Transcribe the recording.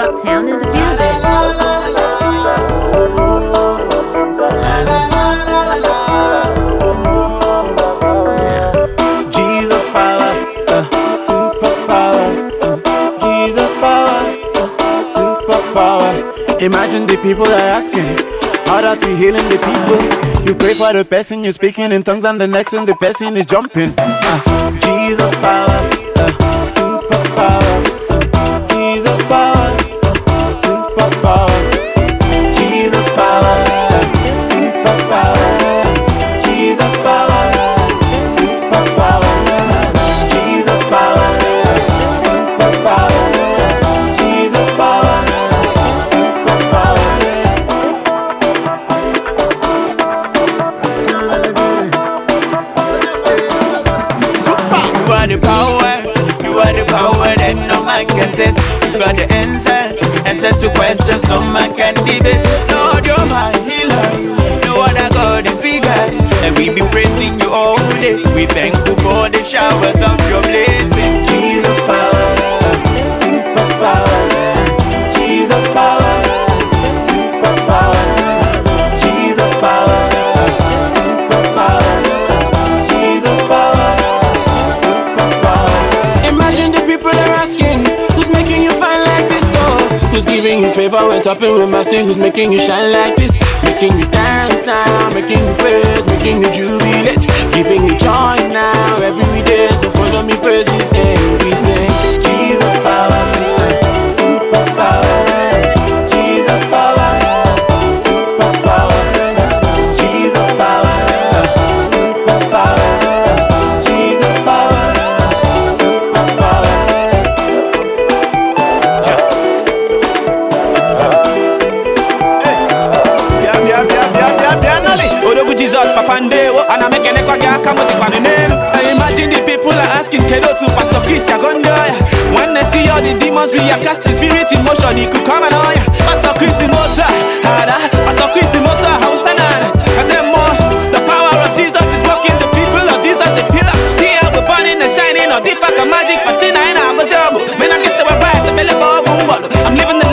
Rocktown in the. Jesus power, uh, super power. uh, Jesus power, uh, super power. Imagine the people are asking, that we healing the people? You pray for the person, you're speaking in tongues, and the next thing the person is jumping. Uh, Jesus power, uh, super power. uh, Jesus power, uh, super man. You got the answers, answers to questions no man can debate. Lord, you're my healer. No other God is bigger, and we be praising you all day. We thankful for the showers of who's went up favor topping with mercy? Who's making you shine like this? Making you dance now, making you praise, making you jubilate, kenekwa gya kamote kwa nenenu I imagine the people are asking Kedo to Pastor Chris Agondoya When they see all the demons we are casting spirit in motion He could come and on ya Pastor Chris Imota Hada. Pastor Chris Imota Hausa Nana I said more The power of Jesus is working The people of Jesus they feel up See how we're burning and shining. Or the fuck magic for sin I ain't a bazoogo Men I guess they were right The belly ball boom ball I'm living the